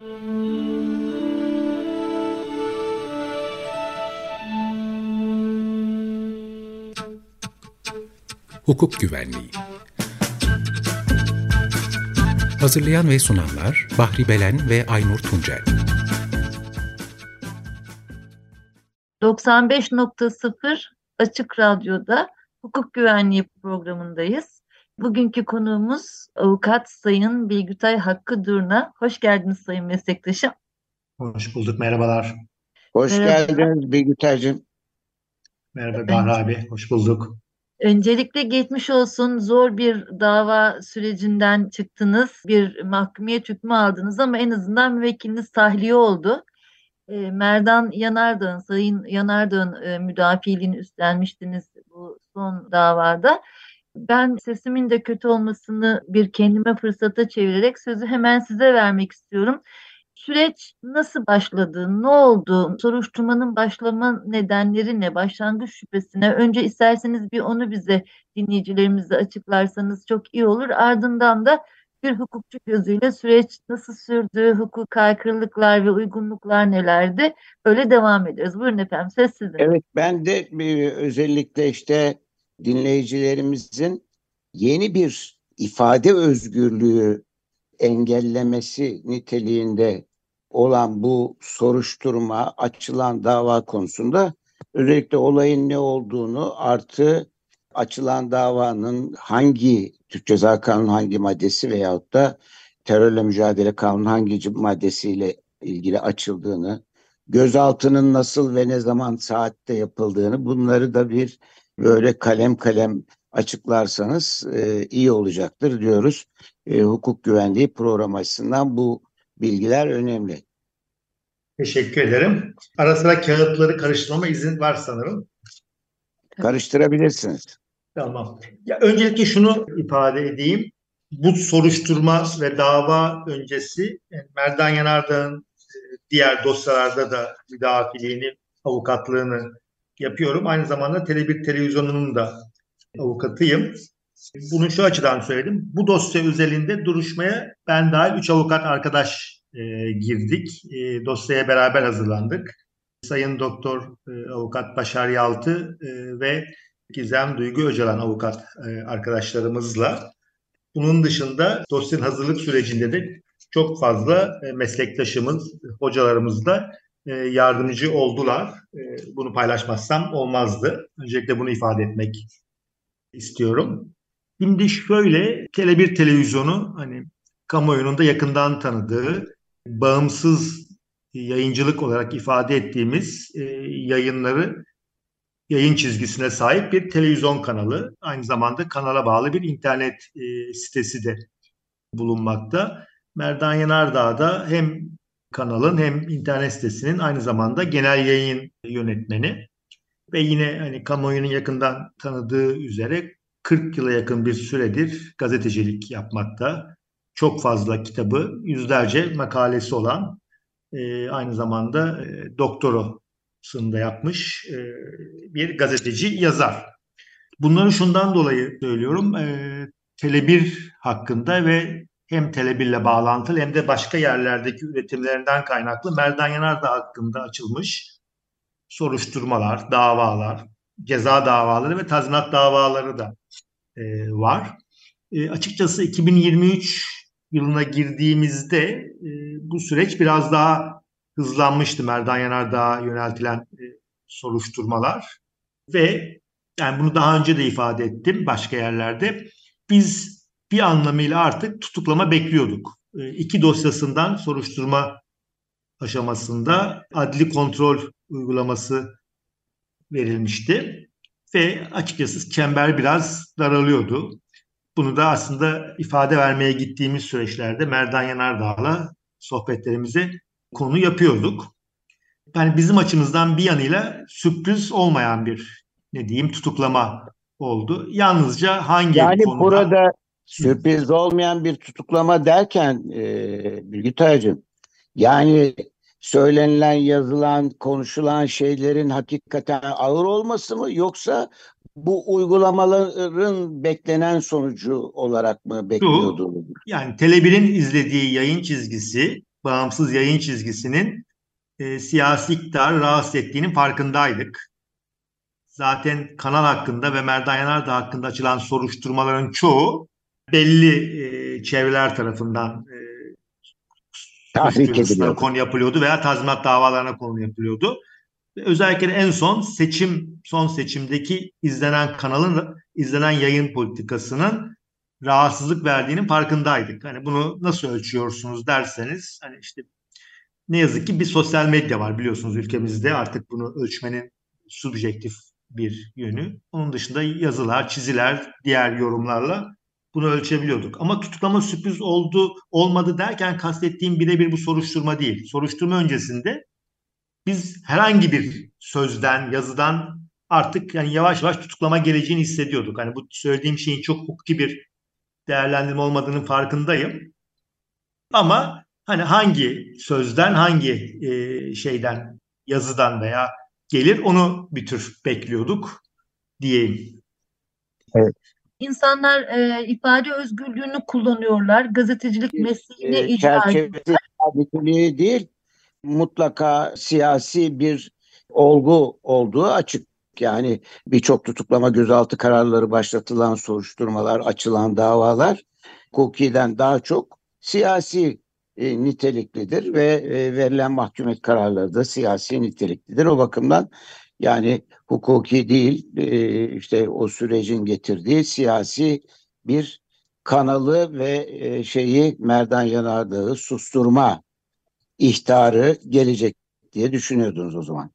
Hukuk Güvenliği Hazırlayan ve sunanlar Bahri Belen ve Aynur Tuncel 95.0 Açık Radyo'da hukuk güvenliği programındayız. Bugünkü konuğumuz avukat Sayın Bilgütay Hakkı Durna. Hoş geldiniz Sayın meslektaşım. Hoş bulduk, merhabalar. Hoş Merhaba. geldiniz Bilgütay'cığım. Merhaba Bahri abi, hoş bulduk. Öncelikle geçmiş olsun. Zor bir dava sürecinden çıktınız. Bir mahkumiyet hükmü aldınız ama en azından müvekkiliniz tahliye oldu. E, Merdan Yanardağ'ın, Sayın Yanardağ'ın e, müdafiliğini üstlenmiştiniz bu son davada. Ben sesimin de kötü olmasını bir kendime fırsata çevirerek sözü hemen size vermek istiyorum. Süreç nasıl başladı? Ne oldu? Soruşturmanın başlama nedenleri ne? Başlangıç şüphesine. Önce isterseniz bir onu bize dinleyicilerimize açıklarsanız çok iyi olur. Ardından da bir hukukçu gözüyle süreç nasıl sürdü? Hukuk aykırılıklar ve uygunluklar nelerdi? Böyle devam ediyoruz. Buyurun efendim söz sizin. Evet ben de özellikle işte dinleyicilerimizin yeni bir ifade özgürlüğü engellemesi niteliğinde olan bu soruşturma, açılan dava konusunda özellikle olayın ne olduğunu artı açılan davanın hangi Türk Ceza Kanunu hangi maddesi veyahut da terörle mücadele kanunu hangi maddesiyle ilgili açıldığını, gözaltının nasıl ve ne zaman saatte yapıldığını bunları da bir böyle kalem kalem açıklarsanız e, iyi olacaktır diyoruz. E, hukuk güvenliği programı açısından bu bilgiler önemli. Teşekkür ederim. Ara sıra kağıtları karıştırmama izin var sanırım. Karıştırabilirsiniz. Tamam. Ya öncelikle şunu ifade edeyim. Bu soruşturma ve dava öncesi yani Merdan Yanardağ'ın e, diğer dosyalarda da müdafiliğini, avukatlığını yapıyorum. Aynı zamanda Tele1 televizyonunun da avukatıyım. Bunu şu açıdan söyledim. Bu dosya özelinde duruşmaya ben dahil 3 avukat arkadaş e, girdik. E, dosyaya beraber hazırlandık. Sayın Doktor e, Avukat Başar Yaltı e, ve Gizem Duygu Öcalan avukat e, arkadaşlarımızla. Bunun dışında dosyanın hazırlık sürecinde de çok fazla e, meslektaşımız, hocalarımız da yardımcı oldular. E, bunu paylaşmazsam olmazdı. Öncelikle bunu ifade etmek istiyorum. Şimdi şöyle Tele1 televizyonu hani kamuoyunun da yakından tanıdığı bağımsız yayıncılık olarak ifade ettiğimiz e, yayınları yayın çizgisine sahip bir televizyon kanalı. Aynı zamanda kanala bağlı bir internet e, sitesi de bulunmakta. Merdan Yanardağ da hem kanalın hem internet sitesinin aynı zamanda genel yayın yönetmeni ve yine hani kamuoyunun yakından tanıdığı üzere 40 yıla yakın bir süredir gazetecilik yapmakta. Çok fazla kitabı, yüzlerce makalesi olan e, aynı zamanda e, doktorasını da yapmış e, bir gazeteci yazar. Bunları şundan dolayı söylüyorum. E, Tele1 hakkında ve hem Tele1 ile bağlantılı hem de başka yerlerdeki üretimlerinden kaynaklı Merdan Yanardağ hakkında açılmış soruşturmalar, davalar, ceza davaları ve tazminat davaları da e, var. E, açıkçası 2023 yılına girdiğimizde e, bu süreç biraz daha hızlanmıştı Merdan Yanardağ'a yöneltilen e, soruşturmalar ve yani bunu daha önce de ifade ettim başka yerlerde. Biz bir anlamıyla artık tutuklama bekliyorduk. E, iki dosyasından soruşturma aşamasında adli kontrol uygulaması verilmişti ve açıkçası çember biraz daralıyordu. Bunu da aslında ifade vermeye gittiğimiz süreçlerde Merdan Yanardağ'la sohbetlerimize konu yapıyorduk. Yani bizim açımızdan bir yanıyla sürpriz olmayan bir ne diyeyim tutuklama oldu. Yalnızca hangi Yani konuda... burada sürpriz olmayan bir tutuklama derken e, Bilgitay'cığım yani söylenilen, yazılan, konuşulan şeylerin hakikaten ağır olması mı yoksa bu uygulamaların beklenen sonucu olarak mı bekliyordunuz? Yani Tele1'in izlediği yayın çizgisi bağımsız yayın çizgisinin e, siyasi iktidarı rahatsız ettiğinin farkındaydık. Zaten kanal hakkında ve Merdan Yanardağ hakkında açılan soruşturmaların çoğu belli e, çevreler tarafından e, Tahrik konu yapılıyordu veya tazminat davalarına konu yapılıyordu. Özellikle en son seçim son seçimdeki izlenen kanalın izlenen yayın politikasının rahatsızlık verdiğinin farkındaydık. Hani bunu nasıl ölçüyorsunuz derseniz hani işte ne yazık ki bir sosyal medya var biliyorsunuz ülkemizde artık bunu ölçmenin subjektif bir yönü. Onun dışında yazılar, çiziler, diğer yorumlarla bunu ölçebiliyorduk. Ama tutuklama sürpriz oldu, olmadı derken kastettiğim birebir bu soruşturma değil. Soruşturma öncesinde biz herhangi bir sözden, yazıdan artık yani yavaş yavaş tutuklama geleceğini hissediyorduk. Hani bu söylediğim şeyin çok hukuki bir değerlendirme olmadığının farkındayım. Ama hani hangi sözden, hangi e, şeyden, yazıdan veya gelir onu bir tür bekliyorduk diyeyim. Evet. İnsanlar e, ifade özgürlüğünü kullanıyorlar. Gazetecilik mesleğine E, icra çerçevesi niteliği değil, mutlaka siyasi bir olgu olduğu açık. Yani birçok tutuklama gözaltı kararları başlatılan soruşturmalar, açılan davalar hukukiden daha çok siyasi e, niteliklidir ve e, verilen mahkumet kararları da siyasi niteliklidir. O bakımdan yani hukuki değil e, işte o sürecin getirdiği siyasi bir kanalı ve e, şeyi Merdan Yanardağ'ı susturma ihtarı gelecek diye düşünüyordunuz o zaman.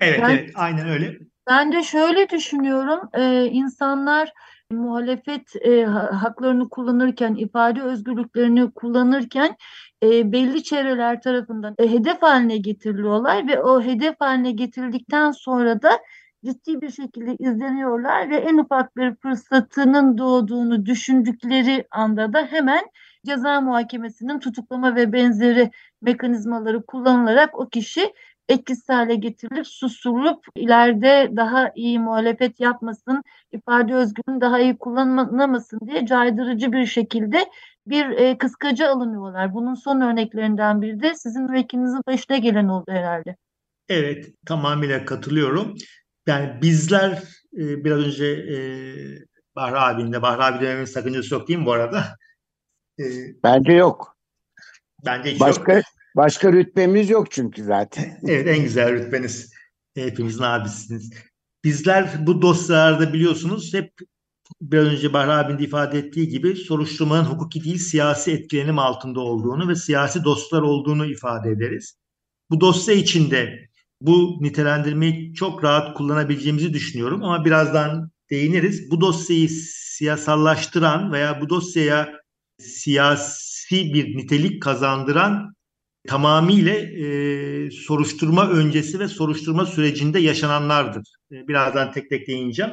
Evet, Ben- evet aynen öyle. Ben de şöyle düşünüyorum, e, insanlar muhalefet e, ha- haklarını kullanırken, ifade özgürlüklerini kullanırken e, belli çevreler tarafından e, hedef haline getiriliyorlar ve o hedef haline getirildikten sonra da ciddi bir şekilde izleniyorlar ve en ufak bir fırsatının doğduğunu düşündükleri anda da hemen ceza muhakemesinin tutuklama ve benzeri mekanizmaları kullanılarak o kişi etkisiz hale getirilip susturulup ileride daha iyi muhalefet yapmasın, ifade özgürlüğünü daha iyi kullanamasın diye caydırıcı bir şekilde bir e, kıskaca alınıyorlar. Bunun son örneklerinden biri de sizin müvekkilinizin başına gelen oldu herhalde. Evet, tamamıyla katılıyorum. Yani bizler e, biraz önce e, Bahri abinin de Bahri abi dememin sakıncası yok değil mi bu arada? E, Bence yok. bence hiç yok. Başka başka rütbemiz yok çünkü zaten. Evet en güzel rütbeniz. Hepimizin abisiniz. Bizler bu dosyalarda biliyorsunuz hep biraz önce Bahri abinin de ifade ettiği gibi soruşturmanın hukuki değil siyasi etkilenim altında olduğunu ve siyasi dosyalar olduğunu ifade ederiz. Bu dosya içinde bu nitelendirmeyi çok rahat kullanabileceğimizi düşünüyorum ama birazdan değiniriz. Bu dosyayı siyasallaştıran veya bu dosyaya siyasi bir nitelik kazandıran tamamıyla e, soruşturma öncesi ve soruşturma sürecinde yaşananlardır. E, birazdan tek tek değineceğim.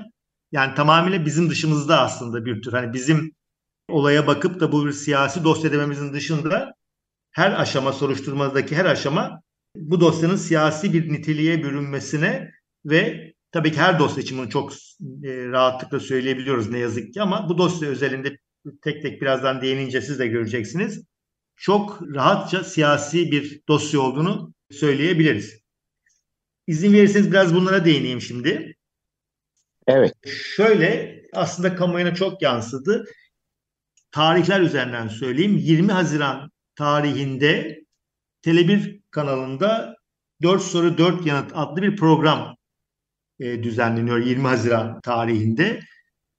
Yani tamamıyla bizim dışımızda aslında bir tür. Hani bizim olaya bakıp da bu bir siyasi dosya dememizin dışında her aşama soruşturmadaki her aşama bu dosyanın siyasi bir niteliğe bürünmesine ve tabii ki her dosya için bunu çok e, rahatlıkla söyleyebiliyoruz ne yazık ki ama bu dosya özelinde tek tek birazdan değinince siz de göreceksiniz. Çok rahatça siyasi bir dosya olduğunu söyleyebiliriz. İzin verirseniz biraz bunlara değineyim şimdi. Evet. Şöyle aslında kamuoyuna çok yansıdı. Tarihler üzerinden söyleyeyim. 20 Haziran tarihinde Tele1 kanalında 4 soru 4 yanıt adlı bir program e, düzenleniyor 20 Haziran tarihinde.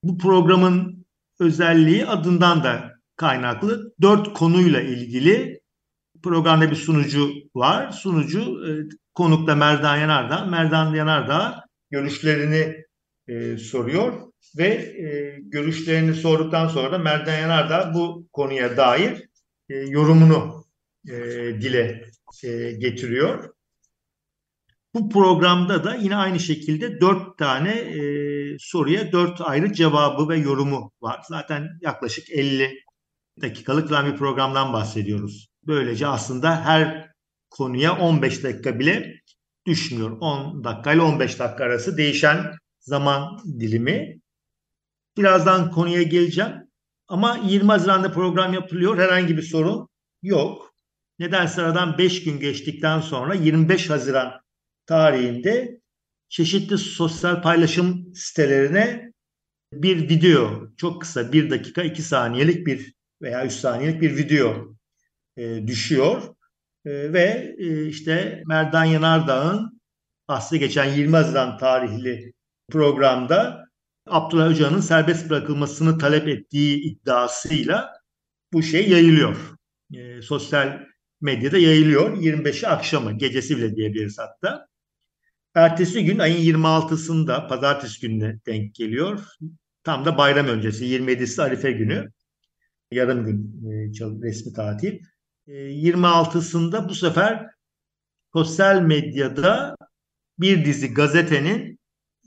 Bu programın özelliği adından da kaynaklı. Dört konuyla ilgili programda bir sunucu var. Sunucu e, konukta Merdan Yanardağ. Merdan Yanardağ görüşlerini e, soruyor ve e, görüşlerini sorduktan sonra da Merdan Yanardağ bu konuya dair e, yorumunu e, dile e, getiriyor. Bu programda da yine aynı şekilde dört tane e, soruya dört ayrı cevabı ve yorumu var. Zaten yaklaşık 50 dakikalık bir programdan bahsediyoruz. Böylece aslında her konuya 15 dakika bile düşmüyor. 10 dakika ile 15 dakika arası değişen zaman dilimi. Birazdan konuya geleceğim. Ama 20 Haziran'da program yapılıyor. Herhangi bir sorun yok. Nedense aradan 5 gün geçtikten sonra 25 Haziran tarihinde çeşitli sosyal paylaşım sitelerine bir video, çok kısa bir dakika iki saniyelik bir veya üç saniyelik bir video e, düşüyor. E, ve e, işte Merdan Yanardağ'ın aslı geçen 20 Haziran tarihli programda Abdullah Öcalan'ın serbest bırakılmasını talep ettiği iddiasıyla bu şey yayılıyor. E, sosyal medyada yayılıyor. 25'i akşamı, gecesi bile diyebiliriz hatta. Ertesi gün ayın 26'sında pazartesi gününe denk geliyor. Tam da bayram öncesi 27'si Arife günü. Yarım gün e, resmi tatil. E, 26'sında bu sefer sosyal medyada bir dizi gazetenin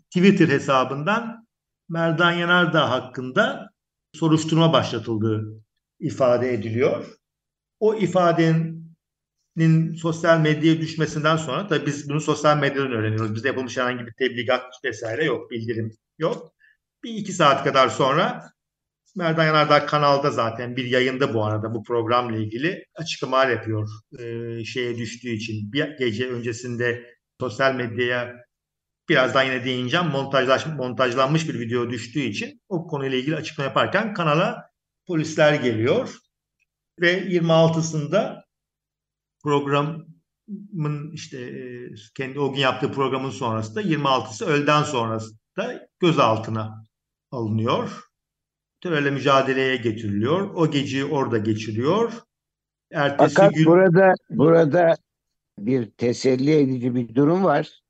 Twitter hesabından Merdan Yanardağ hakkında soruşturma başlatıldığı ifade ediliyor. O ifadenin sosyal medyaya düşmesinden sonra tabii biz bunu sosyal medyadan öğreniyoruz. Bizde yapılmış herhangi bir tebligat vesaire yok, bildirim yok. Bir iki saat kadar sonra Merdan Yanardağ kanalda zaten bir yayında bu arada bu programla ilgili açıklamalar yapıyor. Ee, şeye düştüğü için bir gece öncesinde sosyal medyaya birazdan yine değineceğim montajlaş, montajlanmış bir video düştüğü için o konuyla ilgili açıklama yaparken kanala polisler geliyor ve 26'sında programın işte e, kendi o gün yaptığı programın sonrasında 26'sı öğleden sonrasında gözaltına alınıyor. Terörle mücadeleye getiriliyor. O geceyi orada geçiriyor. Ertesi Fakat gün... burada burada bir teselli edici bir durum var.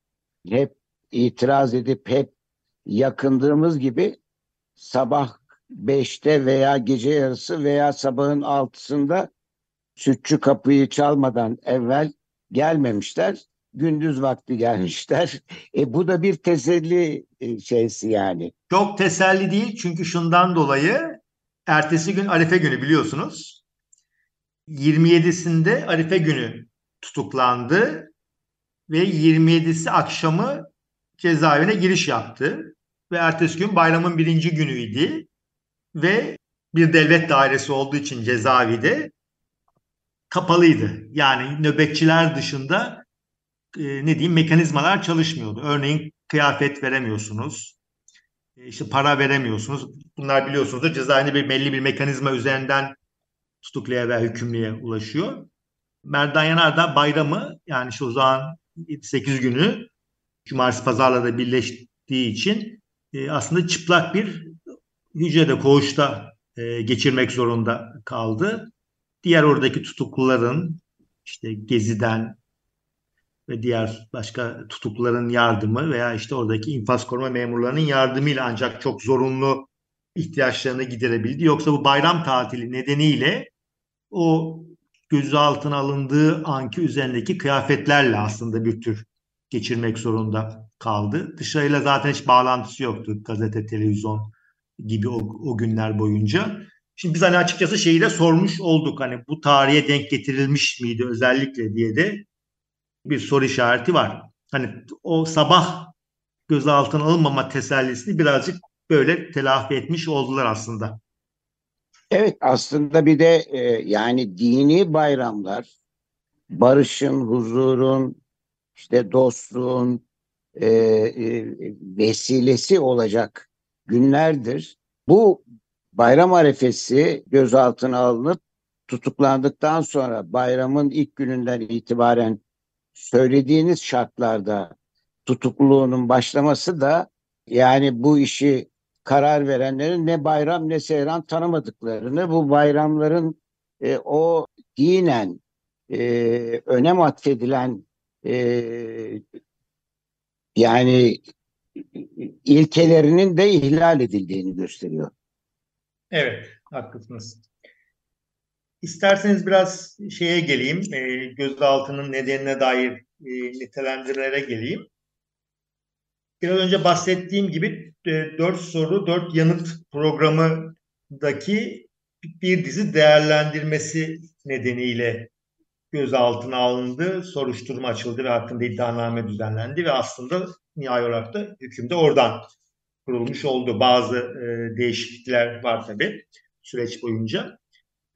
Hep itiraz edip hep yakındığımız gibi sabah 5'te veya gece yarısı veya sabahın 6'sında sütçü kapıyı çalmadan evvel gelmemişler. Gündüz vakti gelmişler. E bu da bir teselli e, şeysi yani. Çok teselli değil çünkü şundan dolayı ertesi gün Arife günü biliyorsunuz. 27'sinde Arife günü tutuklandı ve 27'si akşamı cezaevine giriş yaptı. Ve ertesi gün bayramın birinci günüydü ve bir devlet dairesi olduğu için cezaevi de kapalıydı. Yani nöbetçiler dışında e, ne diyeyim mekanizmalar çalışmıyordu. Örneğin kıyafet veremiyorsunuz. E, işte para veremiyorsunuz. Bunlar biliyorsunuz cezaevinde bir belli bir mekanizma üzerinden tutukluya veya hükümlüye ulaşıyor. Merdan Yanar da bayramı yani şu zaman 8 günü cumartesi pazarla da birleştiği için e, aslında çıplak bir hücrede koğuşta e, geçirmek zorunda kaldı. Diğer oradaki tutukluların işte Gezi'den ve diğer başka tutukluların yardımı veya işte oradaki infaz koruma memurlarının yardımıyla ancak çok zorunlu ihtiyaçlarını giderebildi. Yoksa bu bayram tatili nedeniyle o gözaltına alındığı anki üzerindeki kıyafetlerle aslında bir tür geçirmek zorunda kaldı. Dışarıyla zaten hiç bağlantısı yoktu gazete, televizyon gibi o, o günler boyunca. Şimdi biz hani açıkçası şeyi de sormuş olduk. Hani bu tarihe denk getirilmiş miydi özellikle diye de bir soru işareti var. Hani o sabah gözaltına alınmama tesellisini birazcık böyle telafi etmiş oldular aslında. Evet aslında bir de e, yani dini bayramlar barışın, huzurun, işte dostluğun e, e, vesilesi olacak günlerdir. Bu bayram arefesi gözaltına alınıp tutuklandıktan sonra bayramın ilk gününden itibaren söylediğiniz şartlarda tutukluluğunun başlaması da yani bu işi karar verenlerin ne bayram ne seyran tanımadıklarını bu bayramların e, o dinen e, önem atfedilen e, yani ilkelerinin de ihlal edildiğini gösteriyor. Evet, haklısınız. İsterseniz biraz şeye geleyim, e, gözaltının nedenine dair e, nitelendirmelere geleyim. Biraz önce bahsettiğim gibi e, 4 soru, 4 yanıt programındaki bir dizi değerlendirmesi nedeniyle gözaltına alındı, soruşturma açıldı ve hakkında iddianame düzenlendi ve aslında nihai olarak da hüküm de oradan kurulmuş oldu. Bazı e, değişiklikler var tabii süreç boyunca.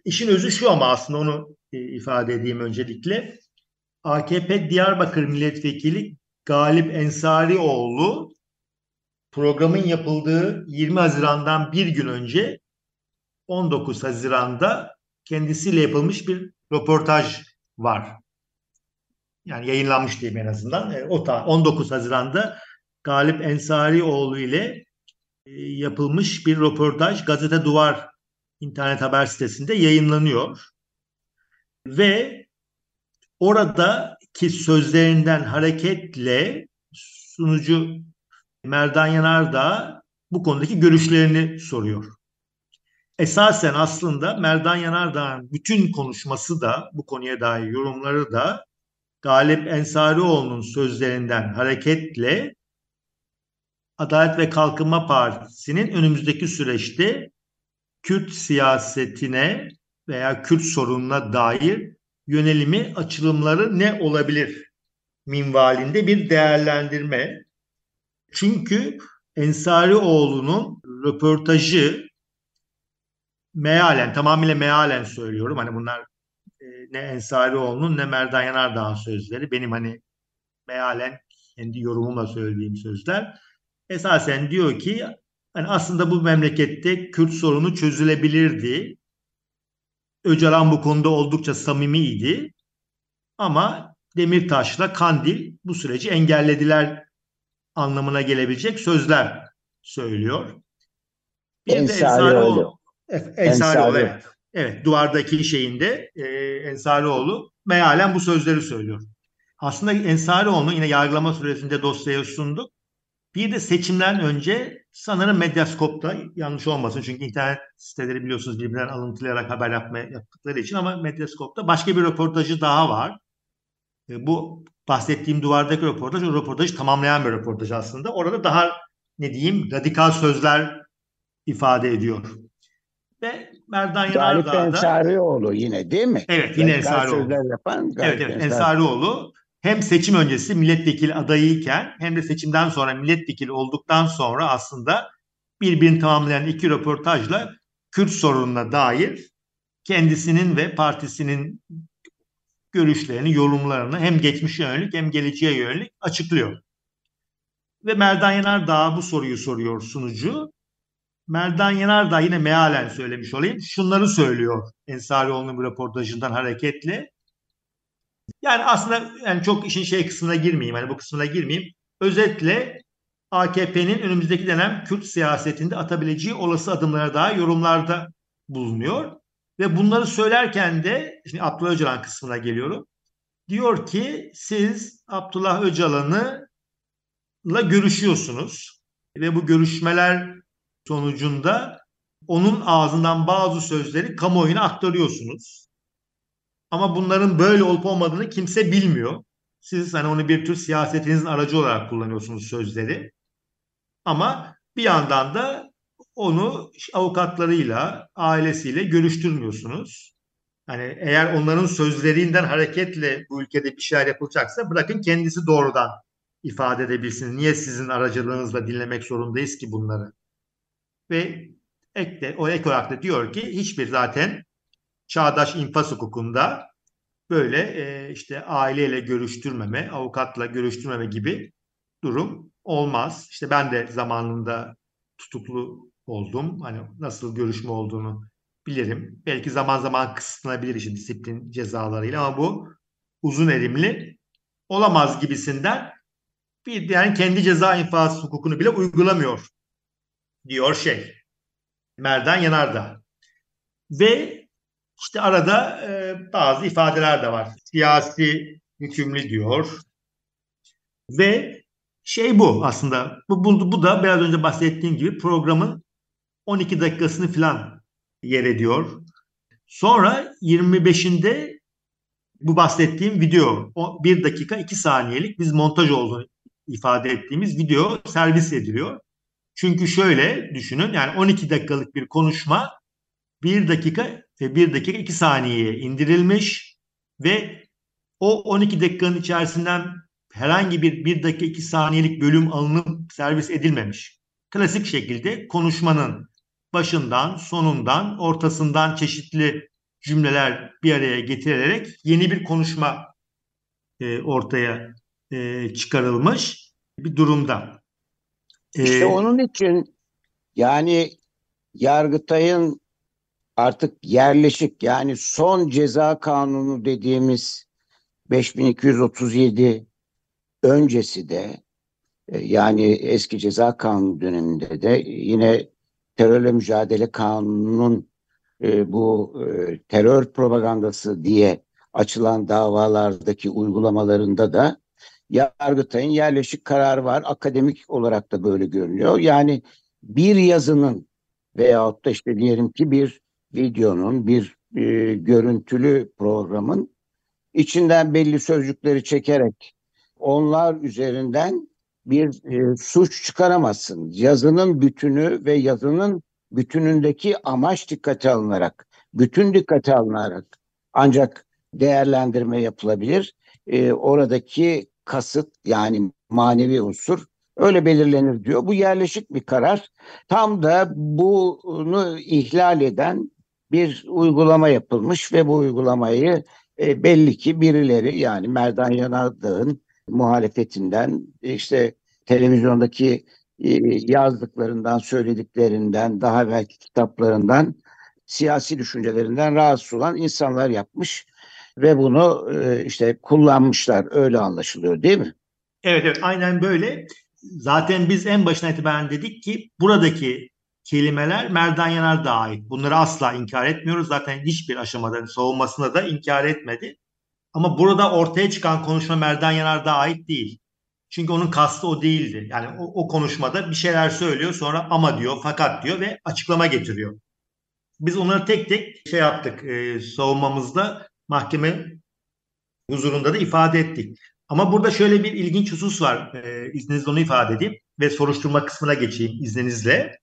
İşin özü şu ama aslında onu e, ifade edeyim öncelikle. AKP Diyarbakır Milletvekili Galip Ensarioğlu programın yapıldığı 20 Haziran'dan bir gün önce 19 Haziran'da kendisiyle yapılmış bir röportaj var. Yani yayınlanmış diyeyim en azından. E, o ta 19 Haziran'da Galip Ensarioğlu ile e, yapılmış bir röportaj Gazete Duvar internet haber sitesinde yayınlanıyor. Ve oradaki sözlerinden hareketle sunucu Merdan Yanardağ bu konudaki görüşlerini soruyor. Esasen aslında Merdan Yanardağ'ın bütün konuşması da bu konuya dair yorumları da Galip Ensarioğlu'nun sözlerinden hareketle Adalet ve Kalkınma Partisi'nin önümüzdeki süreçte Kürt siyasetine veya Kürt sorununa dair yönelimi, açılımları ne olabilir minvalinde bir değerlendirme. Çünkü Ensarioğlu'nun röportajı mealen, tamamıyla mealen söylüyorum. Hani bunlar ne Ensarioğlu'nun ne Merdan Yanardağ'ın sözleri. Benim hani mealen kendi yorumumla söylediğim sözler. Esasen diyor ki hani aslında bu memlekette Kürt sorunu çözülebilirdi. Öcalan bu konuda oldukça samimiydi. Ama Demirtaş'la Kandil bu süreci engellediler anlamına gelebilecek sözler söylüyor. Bir Ensarioğlu. de Ensarioğlu. Ensarioğlu evet. Evet duvardaki şeyinde e, Ensarioğlu mealen bu sözleri söylüyor. Aslında Ensarioğlu'nu yine yargılama süresinde dosyaya sunduk. Bir de seçimden önce sanırım Medyaskop'ta yanlış olmasın çünkü internet siteleri biliyorsunuz birbirinden alıntılayarak haber yapma, yaptıkları için ama Medyaskop'ta başka bir röportajı daha var. E, bu bahsettiğim duvardaki röportaj o röportajı tamamlayan bir röportaj aslında. Orada daha ne diyeyim radikal sözler ifade ediyor. Ve Merdan Yanardağ da... Ensarioğlu yine değil mi? Evet yine Ensarioğlu. Yapan evet evet Ensarioğlu hem seçim öncesi milletvekili adayıyken hem de seçimden sonra milletvekili olduktan sonra aslında birbirini tamamlayan iki röportajla Kürt sorununa dair kendisinin ve partisinin görüşlerini, yorumlarını hem geçmişe yönelik hem geleceğe yönelik açıklıyor. Ve Merdan Yanardağ bu soruyu soruyor sunucu. Merdan Yanardağ yine mealen söylemiş olayım. Şunları söylüyor Ensarioğlu'nun bir röportajından hareketle. Yani aslında yani çok işin şey kısmına girmeyeyim. Hani bu kısmına girmeyeyim. Özetle AKP'nin önümüzdeki dönem Kürt siyasetinde atabileceği olası adımlara dair yorumlarda bulunuyor. Ve bunları söylerken de şimdi Abdullah Öcalan kısmına geliyorum. Diyor ki siz Abdullah Öcalan'ı görüşüyorsunuz ve bu görüşmeler sonucunda onun ağzından bazı sözleri kamuoyuna aktarıyorsunuz. Ama bunların böyle olup olmadığını kimse bilmiyor. Siz hani onu bir tür siyasetinizin aracı olarak kullanıyorsunuz sözleri. Ama bir yandan da onu avukatlarıyla, ailesiyle görüştürmüyorsunuz. Hani eğer onların sözlerinden hareketle bu ülkede bir şeyler yapılacaksa bırakın kendisi doğrudan ifade edebilsin. Niye sizin aracılığınızla dinlemek zorundayız ki bunları? Ve ekle, o ek olarak da diyor ki hiçbir zaten çağdaş infaz hukukunda böyle e, işte aileyle görüştürmeme, avukatla görüştürmeme gibi durum olmaz. İşte ben de zamanında tutuklu oldum. Hani nasıl görüşme olduğunu bilirim. Belki zaman zaman kısıtlanabilir işte disiplin cezalarıyla ama bu uzun erimli olamaz gibisinden bir yani kendi ceza infaz hukukunu bile uygulamıyor diyor şey Merdan Yanardağ. Ve işte arada e, bazı ifadeler de var. Siyasi hükümlü diyor. Ve şey bu aslında. Bu, bu, bu da biraz önce bahsettiğim gibi programın 12 dakikasını falan yer ediyor. Sonra 25'inde bu bahsettiğim video o 1 dakika 2 saniyelik biz montaj olduğunu ifade ettiğimiz video servis ediliyor. Çünkü şöyle düşünün yani 12 dakikalık bir konuşma 1 dakika ve 1 dakika 2 saniyeye indirilmiş ve o 12 dakikanın içerisinden herhangi bir 1 dakika 2 saniyelik bölüm alınıp servis edilmemiş. Klasik şekilde konuşmanın başından, sonundan, ortasından çeşitli cümleler bir araya getirilerek yeni bir konuşma e, ortaya e, çıkarılmış bir durumda. İşte onun için yani Yargıtay'ın artık yerleşik yani son ceza kanunu dediğimiz 5237 öncesi de e, yani eski ceza kanunu döneminde de yine terörle mücadele kanununun e, bu e, terör propagandası diye açılan davalardaki uygulamalarında da Yargıtay'ın yerleşik karar var. Akademik olarak da böyle görünüyor. Yani bir yazının veyahut da işte diyelim ki bir videonun, bir e, görüntülü programın içinden belli sözcükleri çekerek onlar üzerinden bir e, suç çıkaramazsın. Yazının bütünü ve yazının bütünündeki amaç dikkate alınarak, bütün dikkate alınarak ancak değerlendirme yapılabilir. E, oradaki kasıt yani manevi unsur öyle belirlenir diyor. Bu yerleşik bir karar. Tam da bunu ihlal eden bir uygulama yapılmış ve bu uygulamayı e, belli ki birileri yani Merdan Yanardağ'ın muhalefetinden işte televizyondaki e, yazdıklarından, söylediklerinden, daha belki kitaplarından, siyasi düşüncelerinden rahatsız olan insanlar yapmış ve bunu e, işte kullanmışlar. Öyle anlaşılıyor değil mi? Evet, evet aynen böyle. Zaten biz en başına itibaren dedik ki buradaki kelimeler Merdan Yanardağ'a ait. Bunları asla inkar etmiyoruz. Zaten hiçbir aşamada savunmasında da inkar etmedi. Ama burada ortaya çıkan konuşma Merdan Yanardağ'a ait değil. Çünkü onun kastı o değildi. Yani o, o konuşmada bir şeyler söylüyor sonra ama diyor fakat diyor ve açıklama getiriyor. Biz onları tek tek şey yaptık e, savunmamızda mahkeme huzurunda da ifade ettik. Ama burada şöyle bir ilginç husus var. E, izninizle onu ifade edeyim ve soruşturma kısmına geçeyim izninizle.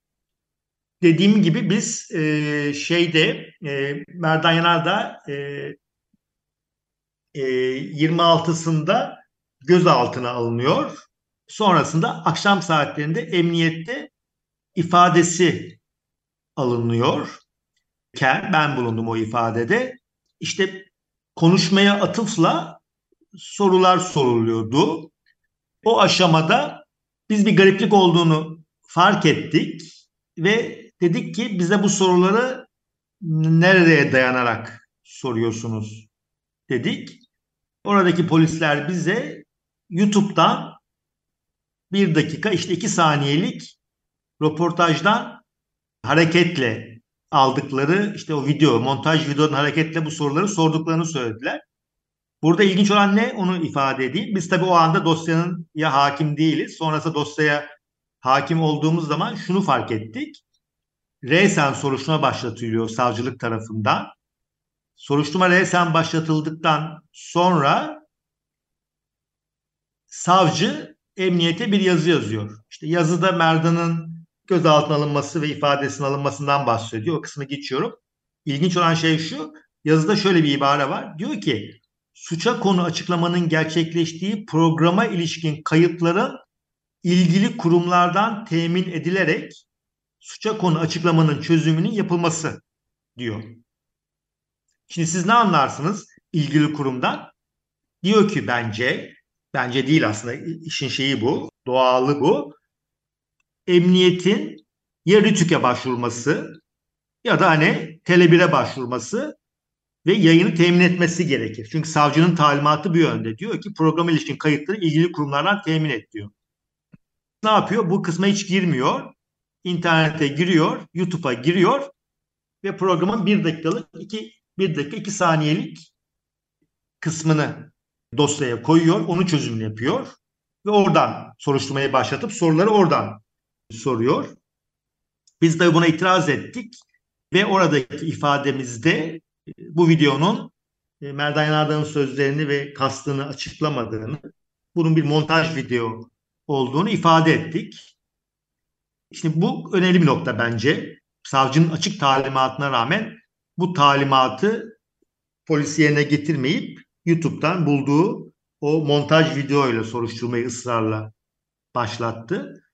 Dediğim gibi biz e, şeyde e, Merdan Yanardağ e, e, 26'sında gözaltına alınıyor. Sonrasında akşam saatlerinde emniyette ifadesi alınıyor. Ben bulundum o ifadede. İşte konuşmaya atıfla sorular soruluyordu. O aşamada biz bir gariplik olduğunu fark ettik ve dedik ki bize bu soruları nereye dayanarak soruyorsunuz dedik. Oradaki polisler bize YouTube'dan bir dakika işte iki saniyelik röportajdan hareketle aldıkları işte o video, montaj videonun hareketle bu soruları sorduklarını söylediler. Burada ilginç olan ne onu ifade edeyim. Biz tabii o anda dosyanın ya hakim değiliz. Sonrası dosyaya hakim olduğumuz zaman şunu fark ettik. Reysen soruşturma başlatılıyor savcılık tarafından. Soruşturma reysen başlatıldıktan sonra savcı emniyete bir yazı yazıyor. İşte yazıda Merdan'ın gözaltına alınması ve ifadesinin alınmasından bahsediyor. O kısmı geçiyorum. İlginç olan şey şu. Yazıda şöyle bir ibare var. Diyor ki suça konu açıklamanın gerçekleştiği programa ilişkin kayıtların ilgili kurumlardan temin edilerek suça konu açıklamanın çözümünün yapılması diyor. Şimdi siz ne anlarsınız ilgili kurumdan? Diyor ki bence Bence değil aslında. işin şeyi bu. Doğalı bu. Emniyetin ya RTÜK'e başvurması ya da hani Tele1'e başvurması ve yayını temin etmesi gerekir. Çünkü savcının talimatı bir yönde. Diyor ki program ilişkin kayıtları ilgili kurumlardan temin et diyor. Ne yapıyor? Bu kısma hiç girmiyor. İnternete giriyor, YouTube'a giriyor ve programın bir dakikalık, iki, bir dakika iki saniyelik kısmını dosyaya koyuyor, onu çözümünü yapıyor ve oradan soruşturmayı başlatıp soruları oradan soruyor. Biz de buna itiraz ettik ve oradaki ifademizde bu videonun e, Merdan Yanardağ'ın sözlerini ve kastını açıklamadığını, bunun bir montaj video olduğunu ifade ettik. Şimdi bu önemli bir nokta bence. Savcının açık talimatına rağmen bu talimatı polis yerine getirmeyip YouTube'dan bulduğu o montaj videoyla soruşturmayı ısrarla başlattı.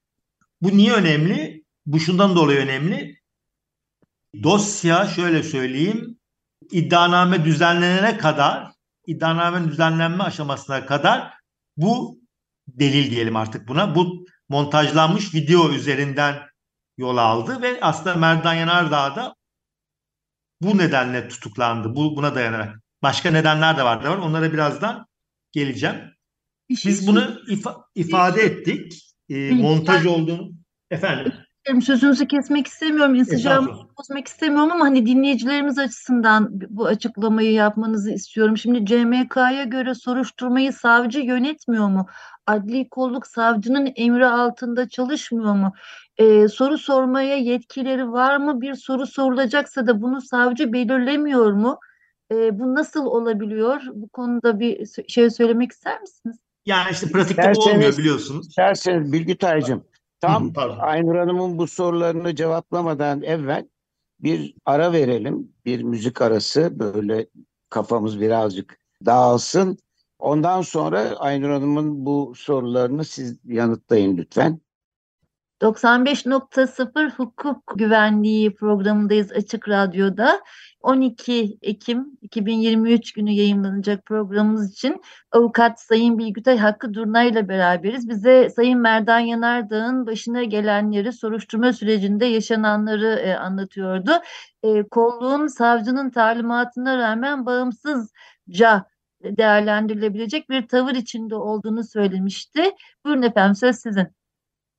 Bu niye önemli? Bu şundan dolayı önemli. Dosya şöyle söyleyeyim iddianame düzenlenene kadar, iddianame düzenlenme aşamasına kadar bu delil diyelim artık buna. Bu montajlanmış video üzerinden yol aldı ve aslında Merdan Yanardağ da bu nedenle tutuklandı. Bu buna dayanarak. Başka nedenler de var. var. Onlara birazdan geleceğim. Şey Biz bunu ifa- ifade ettik. E, montaj olduğunu. Efendim. Sözünüzü kesmek istemiyorum, insicamı bozmak istemiyorum ama hani dinleyicilerimiz açısından bu açıklamayı yapmanızı istiyorum. Şimdi CMK'ya göre soruşturmayı savcı yönetmiyor mu? Adli kolluk savcının emri altında çalışmıyor mu? Ee, soru sormaya yetkileri var mı? Bir soru sorulacaksa da bunu savcı belirlemiyor mu? Ee, bu nasıl olabiliyor? Bu konuda bir şey söylemek ister misiniz? Yani işte pratikte bu olmuyor biliyorsunuz. İsterseniz Bilgütay'cığım tam Aynur Hanım'ın bu sorularını cevaplamadan evvel bir ara verelim. Bir müzik arası böyle kafamız birazcık dağılsın. Ondan sonra Aynur Hanım'ın bu sorularını siz yanıtlayın lütfen. 95.0 Hukuk Güvenliği programındayız Açık Radyo'da. 12 Ekim 2023 günü yayınlanacak programımız için avukat Sayın Bilgütay Hakkı Durnay ile beraberiz. Bize Sayın Merdan Yanardağ'ın başına gelenleri, soruşturma sürecinde yaşananları e, anlatıyordu. E, kolluğun savcının talimatına rağmen bağımsızca değerlendirilebilecek bir tavır içinde olduğunu söylemişti. Buyurun efendim söz sizin.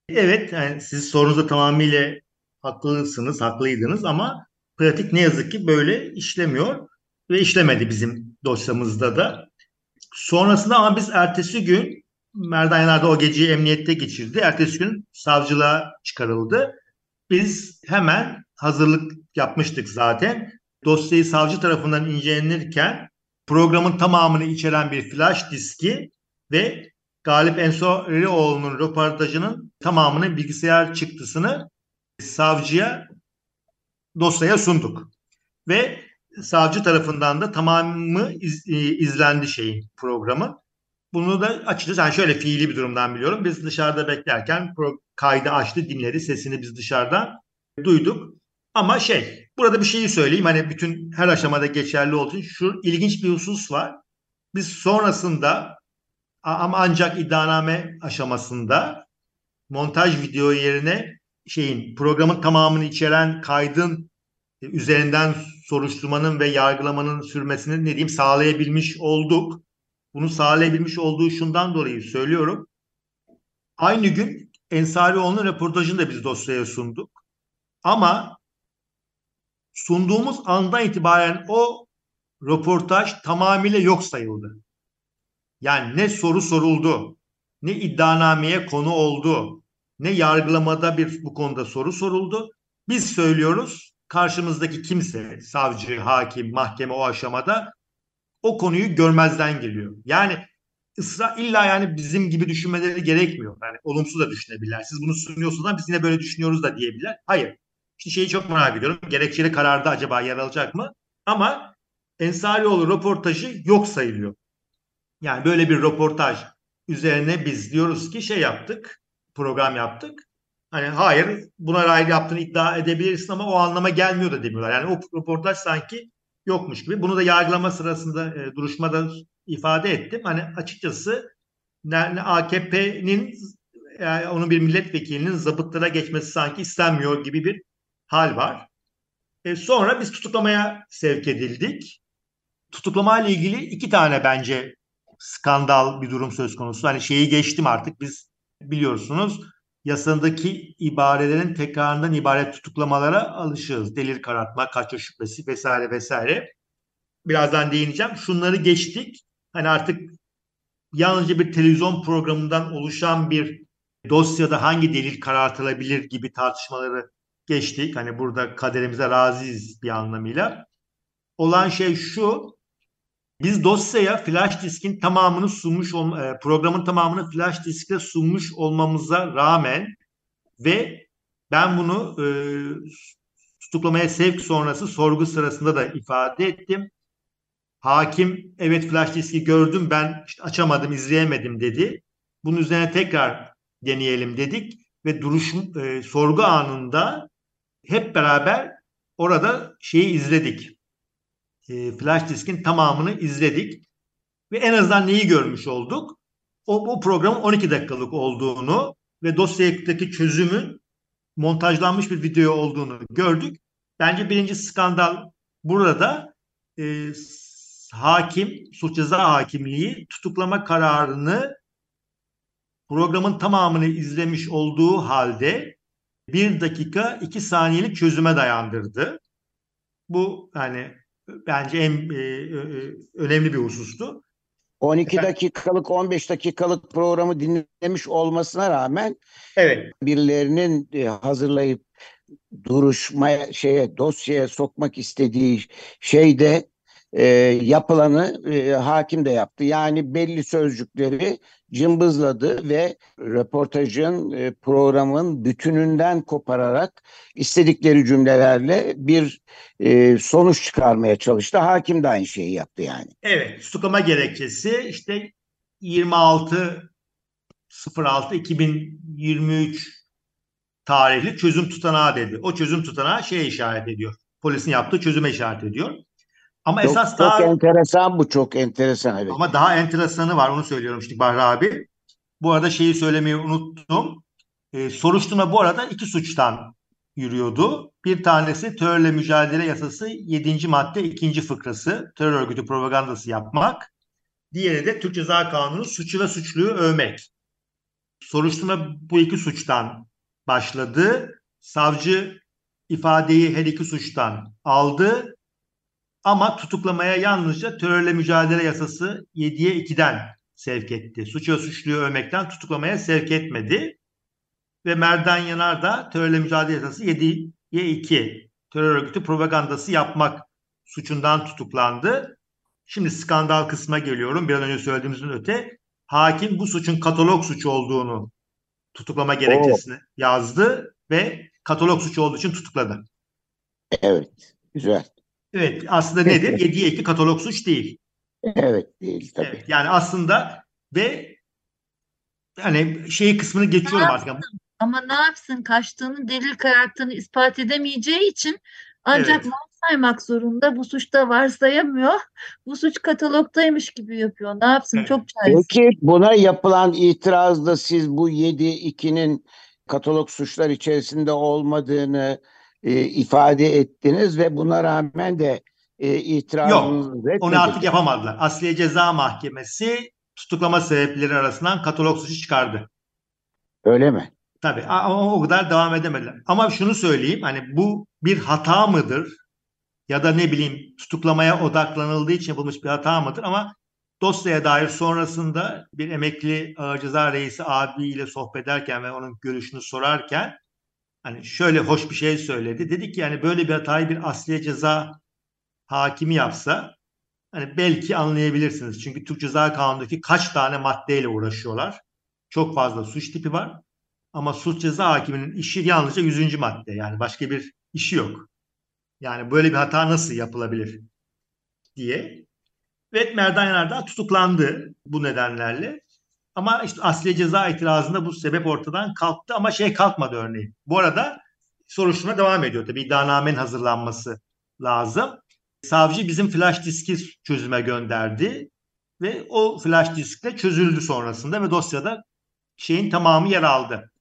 Evet, yani siz sorunuzda tamamıyla haklısınız, haklıydınız ama pratik ne yazık ki böyle işlemiyor ve işlemedi bizim dosyamızda da. Sonrasında ama biz ertesi gün Merdan Yanar'da o geceyi emniyette geçirdi. Ertesi gün savcılığa çıkarıldı. Biz hemen hazırlık yapmıştık zaten. Dosyayı savcı tarafından incelenirken programın tamamını içeren bir flash diski ve Galip Ensarioğlu'nun röportajının tamamının bilgisayar çıktısını savcıya dosyaya sunduk. Ve savcı tarafından da tamamı iz, e, izlendi şeyin programın. Bunu da açıkçası yani şöyle fiili bir durumdan biliyorum. Biz dışarıda beklerken kaydı açtı, dinledi. Sesini biz dışarıdan duyduk. Ama şey, burada bir şeyi söyleyeyim. Hani bütün her aşamada geçerli olduğu şu ilginç bir husus var. Biz sonrasında ama ancak iddianame aşamasında montaj video yerine şeyin programın tamamını içeren kaydın üzerinden soruşturmanın ve yargılamanın sürmesini ne diyeyim sağlayabilmiş olduk. Bunu sağlayabilmiş olduğu şundan dolayı söylüyorum. Aynı gün Ensarioğlu'nun röportajını da biz dosyaya sunduk. Ama sunduğumuz andan itibaren o röportaj tamamıyla yok sayıldı. Yani ne soru soruldu, ne iddianameye konu oldu, ne yargılamada bir bu konuda soru soruldu. Biz söylüyoruz, karşımızdaki kimse, savcı, hakim, mahkeme o aşamada o konuyu görmezden geliyor. Yani ısrar illa yani bizim gibi düşünmeleri gerekmiyor. Yani olumsuz da düşünebilirler. Siz bunu sunuyorsunuz ama biz yine böyle düşünüyoruz da diyebilirler. Hayır. İşte şeyi çok merak ediyorum. Gerekçeli kararda acaba yer alacak mı? Ama Ensarioğlu röportajı yok sayılıyor. Yani böyle bir röportaj üzerine biz diyoruz ki şey yaptık, program yaptık. Hani hayır buna dair yaptığını iddia edebilirsin ama o anlama gelmiyor da demiyorlar. Yani o röportaj sanki yokmuş gibi. Bunu da yargılama sırasında e, duruşmada ifade ettim. Hani açıkçası AKP'nin yani onun bir milletvekilinin zabıtlara geçmesi sanki istenmiyor gibi bir hal var. E, sonra biz tutuklamaya sevk edildik. Tutuklama ile ilgili iki tane bence skandal bir durum söz konusu. Hani şeyi geçtim artık biz biliyorsunuz yasadaki ibarelerin tekrarından ibaret tutuklamalara alışığız. Delil karartma, kaçış şüphesi vesaire vesaire. Birazdan değineceğim. Şunları geçtik. Hani artık yalnızca bir televizyon programından oluşan bir dosyada hangi delil karartılabilir gibi tartışmaları geçtik. Hani burada kaderimize razıyız bir anlamıyla. Olan şey şu, biz dosyaya flash diskin tamamını sunmuş e, programın tamamını flash diskte sunmuş olmamıza rağmen ve ben bunu e, tutuklamaya sevk sonrası sorgu sırasında da ifade ettim. Hakim evet flash diski gördüm ben işte açamadım izleyemedim dedi. Bunun üzerine tekrar deneyelim dedik ve duruş e, sorgu anında hep beraber orada şeyi izledik e, flash diskin tamamını izledik. Ve en azından neyi görmüş olduk? O, o programın 12 dakikalık olduğunu ve dosyadaki çözümün montajlanmış bir video olduğunu gördük. Bence birinci skandal burada e, hakim, suç ceza hakimliği tutuklama kararını programın tamamını izlemiş olduğu halde bir dakika iki saniyelik çözüme dayandırdı. Bu yani bence en e, e, önemli bir husustu. 12 dakikalık 15 dakikalık programı dinlemiş olmasına rağmen Evet. birilerinin e, hazırlayıp duruşmaya şeye dosyaya sokmak istediği şeyde e, yapılanı e, hakim de yaptı. Yani belli sözcükleri cımbızladı ve röportajın e, programın bütününden kopararak istedikleri cümlelerle bir e, sonuç çıkarmaya çalıştı. Hakim de aynı şeyi yaptı yani. Evet. Tutuklama gerekçesi işte 26 06 2023 tarihli çözüm tutanağı dedi. O çözüm tutanağı şeye işaret ediyor. Polisin yaptığı çözüme işaret ediyor. Ama Çok, esas çok daha enteresan bu çok enteresan evet. ama daha enteresanı var onu söylüyorum işte Bahri abi. Bu arada şeyi söylemeyi unuttum. Ee, soruşturma bu arada iki suçtan yürüyordu. Bir tanesi terörle mücadele yasası 7. madde 2. fıkrası terör örgütü propagandası yapmak. Diğeri de Türk Ceza Kanunu suçu ve suçluyu övmek. Soruşturma bu iki suçtan başladı. Savcı ifadeyi her iki suçtan aldı. Ama tutuklamaya yalnızca terörle mücadele yasası 7'ye 2'den sevk etti. Suçu ve suçluyu övmekten tutuklamaya sevk etmedi. Ve Merdan Yanar da terörle mücadele yasası 7'ye 2 terör örgütü propagandası yapmak suçundan tutuklandı. Şimdi skandal kısma geliyorum. Bir an önce söylediğimizin öte. Hakim bu suçun katalog suçu olduğunu tutuklama gerekçesini yazdı ve katalog suçu olduğu için tutukladı. Evet güzel. Evet aslında nedir? 7'ye 2 katalog suç değil. Evet değil tabii. Evet, yani aslında ve hani şey kısmını geçiyorum artık. Ama ne yapsın kaçtığını delil kararttığını ispat edemeyeceği için ancak Evet. varsaymak zorunda. Bu suçta varsayamıyor. Bu suç katalogdaymış gibi yapıyor. Ne yapsın? Evet. Çok çaresiz. Peki buna yapılan itirazda siz bu 7-2'nin katalog suçlar içerisinde olmadığını e, ifade ettiniz ve buna rağmen de e, itirazınızı Onu reddedildi. artık yapamadılar. Asliye Ceza Mahkemesi tutuklama sebepleri arasından katalog suçu çıkardı. Öyle mi? Tabii ama o kadar devam edemediler. Ama şunu söyleyeyim hani bu bir hata mıdır? Ya da ne bileyim tutuklamaya odaklanıldığı için yapılmış bir hata mıdır? Ama dosyaya dair sonrasında bir emekli ceza reisi abiyle sohbet ederken ve onun görüşünü sorarken hani şöyle hoş bir şey söyledi. Dedi ki yani böyle bir hatayı bir asliye ceza hakimi yapsa hani belki anlayabilirsiniz. Çünkü Türk Ceza Kanunu'ndaki kaç tane maddeyle uğraşıyorlar. Çok fazla suç tipi var. Ama suç ceza hakiminin işi yalnızca 100. madde. Yani başka bir işi yok. Yani böyle bir hata nasıl yapılabilir diye. Ve Merdan Yanardağ tutuklandı bu nedenlerle. Ama işte asliye ceza itirazında bu sebep ortadan kalktı ama şey kalkmadı örneğin. Bu arada soruşturma devam ediyor. Tabii iddianamenin hazırlanması lazım. Savcı bizim flash diski çözüme gönderdi ve o flash diskle çözüldü sonrasında ve dosyada şeyin tamamı yer aldı.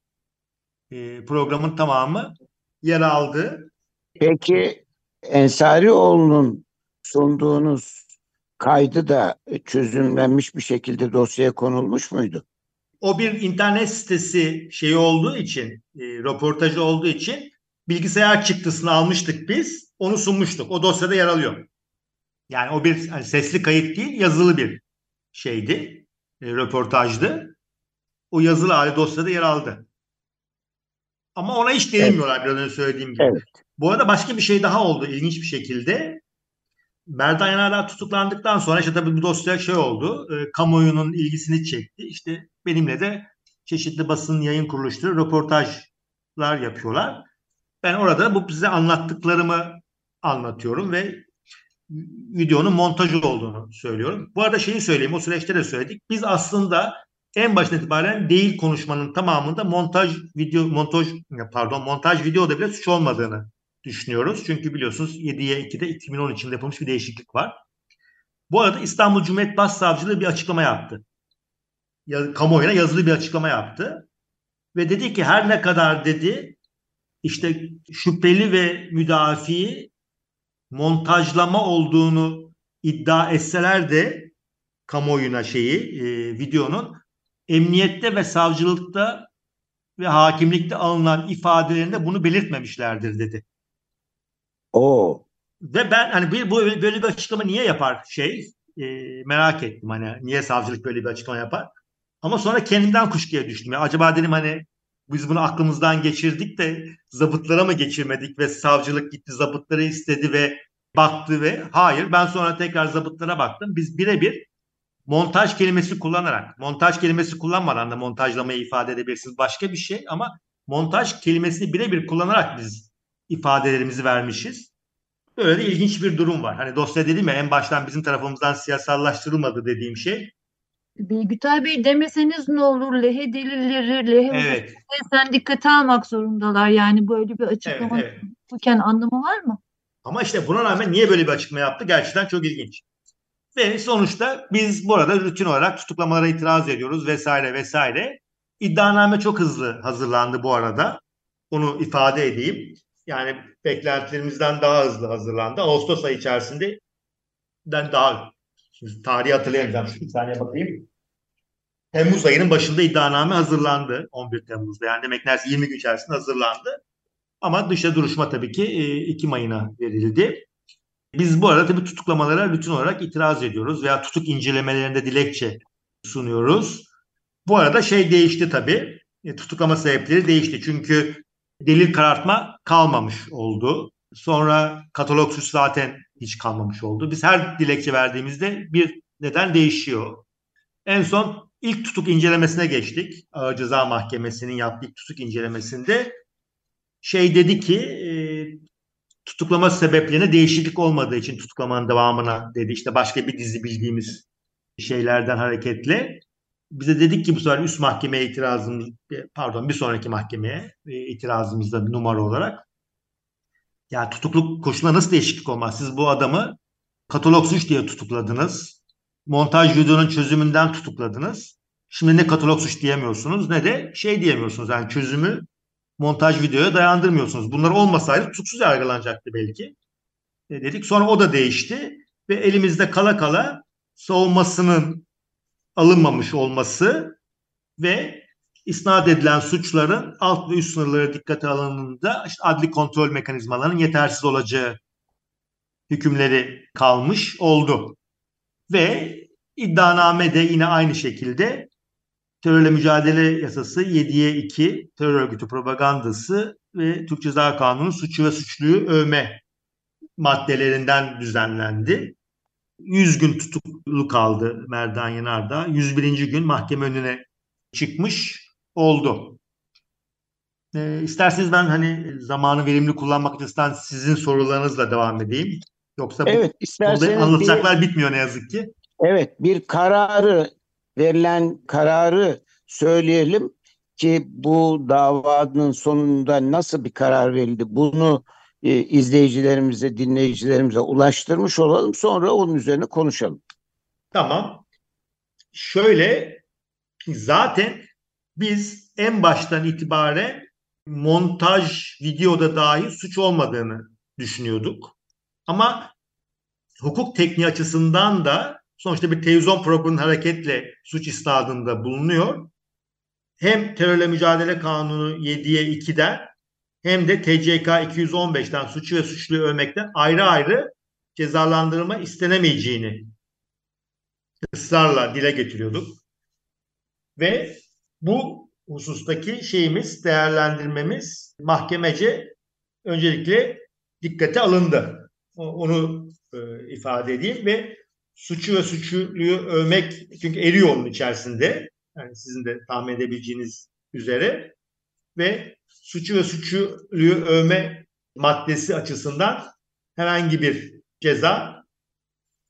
Ee, programın tamamı yer aldı. Peki Ensarioğlu'nun sunduğunuz kaydı da çözümlenmiş bir şekilde dosyaya konulmuş muydu? O bir internet sitesi şeyi olduğu için, e, röportajı olduğu için bilgisayar çıktısını almıştık biz. Onu sunmuştuk. O dosyada yer alıyor. Yani o bir hani sesli kayıt değil, yazılı bir şeydi. E, röportajdı. O yazılı hali dosyada yer aldı. Ama ona hiç değinmiyorlar biraz önce söylediğim gibi. Evet. Bu arada başka bir şey daha oldu ilginç bir şekilde. Merdan Yanardağ tutuklandıktan sonra işte tabii bu dosya şey oldu. E, kamuoyunun ilgisini çekti. İşte benimle de çeşitli basın yayın kuruluşları röportajlar yapıyorlar. Ben orada bu size anlattıklarımı anlatıyorum ve videonun montajı olduğunu söylüyorum. Bu arada şeyi söyleyeyim o süreçte de söyledik. Biz aslında en baştan itibaren değil konuşmanın tamamında montaj video montaj pardon montaj videoda bile suç olmadığını düşünüyoruz. Çünkü biliyorsunuz 7'ye 2'de 2013 yılında yapılmış bir değişiklik var. Bu arada İstanbul Cumhuriyet Başsavcılığı bir açıklama yaptı. Ya, kamuoyuna yazılı bir açıklama yaptı. Ve dedi ki her ne kadar dedi işte şüpheli ve müdafiyi montajlama olduğunu iddia etseler de kamuoyuna şeyi e, videonun emniyette ve savcılıkta ve hakimlikte alınan ifadelerinde bunu belirtmemişlerdir dedi. O Ve ben hani bir, bu böyle bir açıklama niye yapar şey e, merak ettim hani niye savcılık böyle bir açıklama yapar. Ama sonra kendimden kuşkuya düştüm. Ya, acaba dedim hani biz bunu aklımızdan geçirdik de zabıtlara mı geçirmedik ve savcılık gitti zabıtları istedi ve baktı ve hayır ben sonra tekrar zabıtlara baktım. Biz birebir montaj kelimesi kullanarak montaj kelimesi kullanmadan da montajlamayı ifade edebilirsiniz başka bir şey ama montaj kelimesini birebir kullanarak biz ifadelerimizi vermişiz. Böyle de ilginç bir durum var. Hani dosya dedim ya en baştan bizim tarafımızdan siyasallaştırılmadı dediğim şey. Bilgütay Bey demeseniz ne olur? Lehe delilleri, lehe Evet, sen dikkate almak zorundalar. Yani böyle bir evet, açıklama evet. yapılırken anlamı var mı? Ama işte buna rağmen niye böyle bir açıklama yaptı? Gerçekten çok ilginç. Ve sonuçta biz burada rutin olarak tutuklamalara itiraz ediyoruz vesaire vesaire. İddianame çok hızlı hazırlandı bu arada. Onu ifade edeyim. Yani beklentilerimizden daha hızlı hazırlandı. Ağustos ayı içerisinde den daha şimdi tarihi hatırlayamayacağım. Şu bir saniye bakayım. Temmuz ayının başında iddianame hazırlandı. 11 Temmuz'da. Yani demek neredeyse 20 gün içerisinde hazırlandı. Ama dışa duruşma tabii ki e, Ekim ayına verildi. Biz bu arada tabii tutuklamalara rutin olarak itiraz ediyoruz veya tutuk incelemelerinde dilekçe sunuyoruz. Bu arada şey değişti tabii. E, tutuklama sebepleri değişti. Çünkü delil karartma kalmamış oldu. Sonra katalog suç zaten hiç kalmamış oldu. Biz her dilekçe verdiğimizde bir neden değişiyor. En son ilk tutuk incelemesine geçtik. Ağır Ceza Mahkemesi'nin yaptığı ilk tutuk incelemesinde şey dedi ki e, tutuklama sebeplerine değişiklik olmadığı için tutuklamanın devamına dedi. İşte başka bir dizi bildiğimiz şeylerden hareketle. Bize dedik ki bu sefer üst mahkemeye itirazımız, pardon bir sonraki mahkemeye e, itirazımızda numara olarak. Ya tutukluk koşuluna nasıl değişiklik olmaz? Siz bu adamı katalog suç diye tutukladınız. Montaj videonun çözümünden tutukladınız. Şimdi ne katalog suç diyemiyorsunuz ne de şey diyemiyorsunuz. Yani çözümü montaj videoya dayandırmıyorsunuz. Bunlar olmasaydı tutuksuz yargılanacaktı belki. E dedik. Sonra o da değişti ve elimizde kala kala savunmasının alınmamış olması ve isnat edilen suçların alt ve üst sınırları dikkate alındığında işte adli kontrol mekanizmalarının yetersiz olacağı hükümleri kalmış oldu. Ve iddianame de yine aynı şekilde terörle mücadele yasası 7'ye 2 terör örgütü propagandası ve Türk Ceza Kanunu suçu ve suçluyu övme maddelerinden düzenlendi. 100 gün tutuklu kaldı Merdan Yanardağ. 101. gün mahkeme önüne çıkmış oldu. E, isterseniz ben hani zamanı verimli kullanmak açısından sizin sorularınızla devam edeyim. Yoksa evet isterseniz anlatacaklar bir, bitmiyor ne yazık ki. evet bir kararı verilen kararı söyleyelim ki bu davanın sonunda nasıl bir karar verildi bunu e, izleyicilerimize, dinleyicilerimize ulaştırmış olalım. Sonra onun üzerine konuşalım. Tamam. Şöyle zaten biz en baştan itibaren montaj videoda dahi suç olmadığını düşünüyorduk. Ama hukuk tekniği açısından da sonuçta bir televizyon programının hareketle suç isnadında bulunuyor. Hem terörle mücadele kanunu 7'ye 2'den hem de TCK 215'ten suçu ve suçluyu övmekten ayrı ayrı cezalandırma istenemeyeceğini ısrarla dile getiriyorduk. Ve bu husustaki şeyimiz, değerlendirmemiz mahkemece öncelikle dikkate alındı. Onu e, ifade edeyim ve suçu ve suçluyu övmek çünkü eriyor onun içerisinde. Yani sizin de tahmin edebileceğiniz üzere ve suçu ve suçluyu övme maddesi açısından herhangi bir ceza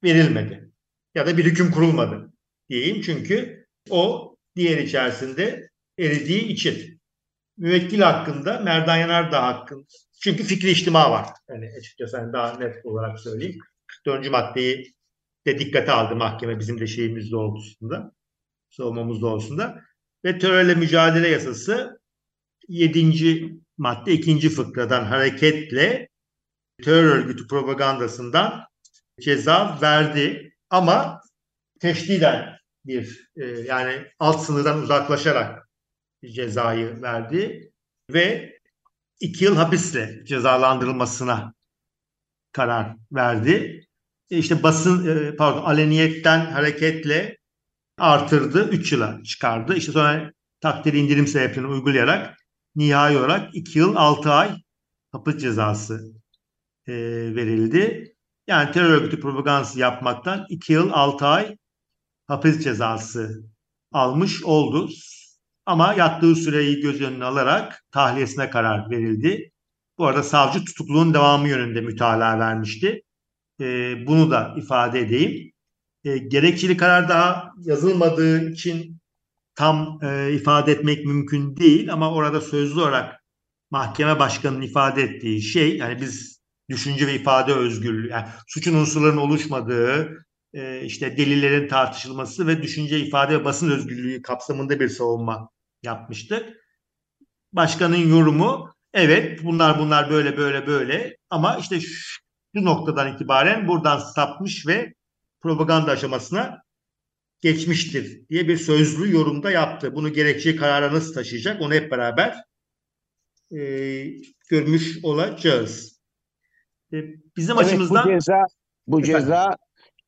verilmedi. Ya da bir hüküm kurulmadı diyeyim. Çünkü o diğer içerisinde eridiği için. müvekkil hakkında, Merdan Yanardağ hakkında. Çünkü fikri içtima var. Yani açıkçası hani daha net olarak söyleyeyim. 44. maddeyi de dikkate aldı mahkeme bizim de şeyimiz doğrultusunda. Savunmamız doğrultusunda. Ve terörle mücadele yasası 7. madde 2. fıkradan hareketle terör örgütü propagandasından ceza verdi. Ama teşdiden bir e, yani alt sınırdan uzaklaşarak cezayı verdi ve iki yıl hapisle cezalandırılmasına karar verdi. E, işte basın e, pardon aleniyetten hareketle artırdı. Üç yıla çıkardı. İşte sonra takdiri indirim sebeplerini uygulayarak nihai olarak iki yıl altı ay hapis cezası e, verildi. Yani terör örgütü propagandası yapmaktan iki yıl altı ay hapis cezası almış oldu. Ama yattığı süreyi göz önüne alarak tahliyesine karar verildi. Bu arada savcı tutukluluğun devamı yönünde mütalaa vermişti. E, bunu da ifade edeyim. E, gerekçeli karar daha yazılmadığı için tam e, ifade etmek mümkün değil ama orada sözlü olarak mahkeme başkanının ifade ettiği şey yani biz düşünce ve ifade özgürlüğü yani suçun unsurlarının oluşmadığı e, işte delillerin tartışılması ve düşünce ifade ve basın özgürlüğü kapsamında bir savunma yapmıştık. Başkanın yorumu evet bunlar bunlar böyle böyle böyle ama işte şu noktadan itibaren buradan sapmış ve propaganda aşamasına geçmiştir diye bir sözlü yorumda yaptı. Bunu gerekçe karara nasıl taşıyacak onu hep beraber e, görmüş olacağız. E, bizim evet, açımızdan bu ceza bu Efendim? ceza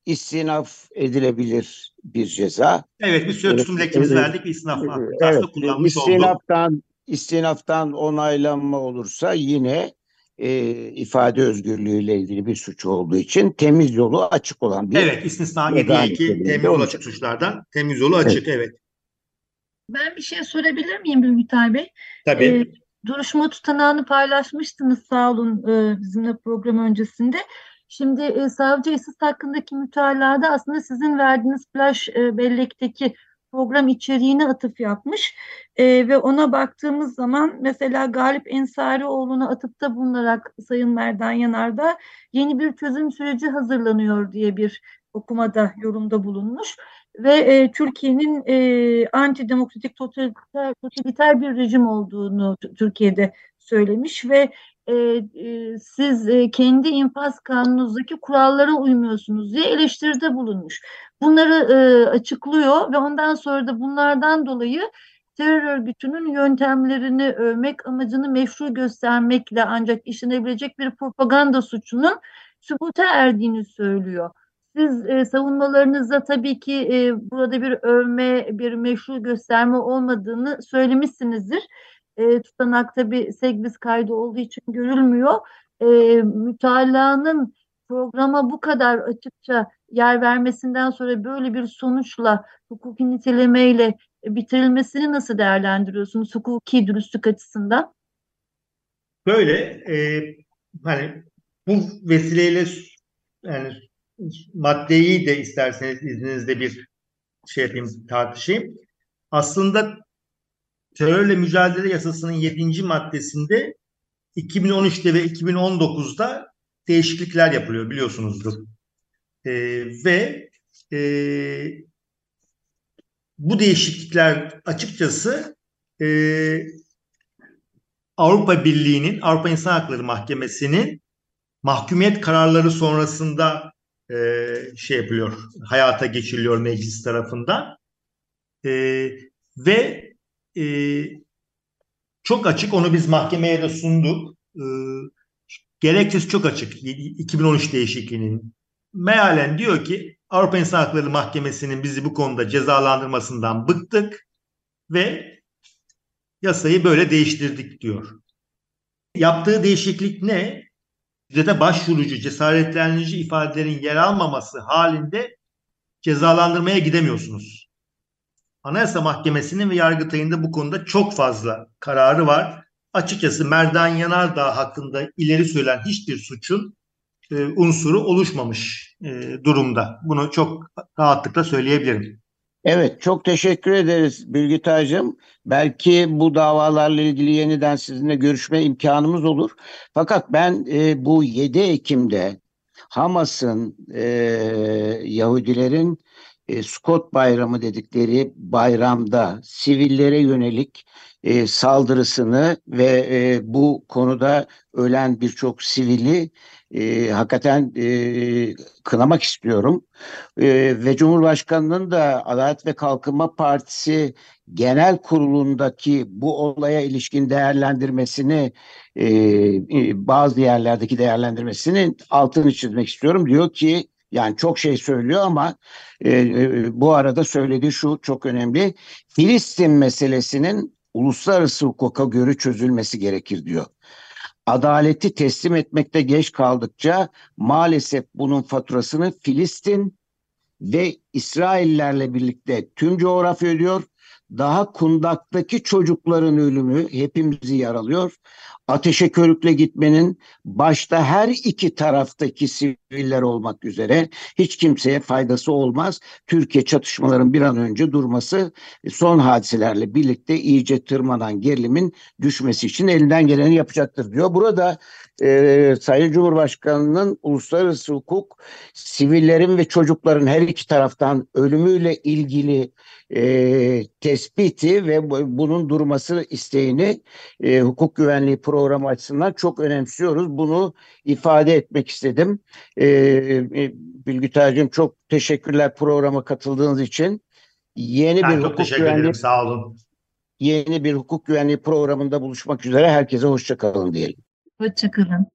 istinaf edilebilir bir ceza. Evet bir süre tutum lekemizi evet, verdik. İstinaf evet, kullanmış istinaftan, oldu. İstinaftan onaylanma olursa yine e, ifade özgürlüğüyle ilgili bir suç olduğu için temiz yolu açık olan bir Evet istisna 7'ye temiz yolu açık suçlardan temiz yolu açık evet. evet. Ben bir şey sorabilir miyim Ülgütay Bey? Tabii. Ee, duruşma tutanağını paylaşmıştınız sağ olun e, bizimle program öncesinde. Şimdi e, savcı Isis hakkındaki mütalada aslında sizin verdiğiniz flash e, bellekteki program içeriğine atıf yapmış e, ve ona baktığımız zaman mesela Galip Ensarioğlu'na atıfta bulunarak Sayın Merdan Yanar'da yeni bir çözüm süreci hazırlanıyor diye bir okumada yorumda bulunmuş ve e, Türkiye'nin e, antidemokratik totaliter, totaliter bir rejim olduğunu Türkiye'de söylemiş ve e, e, siz e, kendi infaz kanununuzdaki kurallara uymuyorsunuz diye eleştiride bulunmuş. Bunları e, açıklıyor ve ondan sonra da bunlardan dolayı terör örgütünün yöntemlerini övmek amacını meşru göstermekle ancak işlenebilecek bir propaganda suçunun sübuta erdiğini söylüyor. Siz e, savunmalarınızda tabii ki e, burada bir övme, bir meşru gösterme olmadığını söylemişsinizdir e, tutanak tabi Segbis kaydı olduğu için görülmüyor. E, mütalaanın programa bu kadar açıkça yer vermesinden sonra böyle bir sonuçla hukuki nitelemeyle bitirilmesini nasıl değerlendiriyorsunuz hukuki dürüstlük açısından? Böyle e, hani bu vesileyle yani maddeyi de isterseniz izninizle bir şey yapayım tartışayım. Aslında terörle mücadele yasasının 7. maddesinde 2013'te ve 2019'da değişiklikler yapılıyor biliyorsunuzdur. E, ve e, bu değişiklikler açıkçası e, Avrupa Birliği'nin, Avrupa İnsan Hakları Mahkemesi'nin mahkumiyet kararları sonrasında e, şey yapılıyor, hayata geçiriliyor meclis tarafından. E, ve e, çok açık. Onu biz mahkemeye de sunduk. E, gerekçesi çok açık. 2013 değişikliğinin. Mealen diyor ki Avrupa İnsan Hakları Mahkemesi'nin bizi bu konuda cezalandırmasından bıktık ve yasayı böyle değiştirdik diyor. Yaptığı değişiklik ne? Şiddete başvurucu, cesaretlendirici ifadelerin yer almaması halinde cezalandırmaya gidemiyorsunuz. Anayasa Mahkemesi'nin ve Yargıtay'ın da bu konuda çok fazla kararı var. Açıkçası Merdan Yanardağ hakkında ileri söylenen hiçbir suçun e, unsuru oluşmamış e, durumda. Bunu çok rahatlıkla söyleyebilirim. Evet, çok teşekkür ederiz Bilgitay'cığım. Belki bu davalarla ilgili yeniden sizinle görüşme imkanımız olur. Fakat ben e, bu 7 Ekim'de Hamas'ın, e, Yahudilerin e, Scott Bayramı dedikleri bayramda sivillere yönelik e, saldırısını ve e, bu konuda ölen birçok sivili e, hakikaten e, kınamak istiyorum. Ee, ve Cumhurbaşkanı'nın da Adalet ve Kalkınma Partisi Genel Kurulu'ndaki bu olaya ilişkin değerlendirmesini e, e, bazı yerlerdeki değerlendirmesini altını çizmek istiyorum. Diyor ki yani çok şey söylüyor ama e, e, bu arada söylediği şu çok önemli. Filistin meselesinin uluslararası hukuka göre çözülmesi gerekir diyor. Adaleti teslim etmekte geç kaldıkça maalesef bunun faturasını Filistin ve İsraillerle birlikte tüm coğrafya ödüyor. Daha kundaktaki çocukların ölümü hepimizi yaralıyor. Ateşe körükle gitmenin başta her iki taraftaki siviller olmak üzere hiç kimseye faydası olmaz. Türkiye çatışmaların bir an önce durması son hadiselerle birlikte iyice tırmanan gerilimin düşmesi için elinden geleni yapacaktır diyor. Burada e, Sayın Cumhurbaşkanı'nın uluslararası hukuk sivillerin ve çocukların her iki taraftan ölümüyle ilgili e, tespiti ve bu- bunun durması isteğini e, hukuk güvenliği programı açısından çok önemsiyoruz. Bunu ifade etmek istedim. E, e, Bilgütay'cığım çok teşekkürler programa katıldığınız için. Yeni Ben bir çok hukuk teşekkür güvenliği ederim. Sağ olun. yeni bir hukuk güvenliği programında buluşmak üzere herkese hoşça kalın diyelim. Hoşçakalın.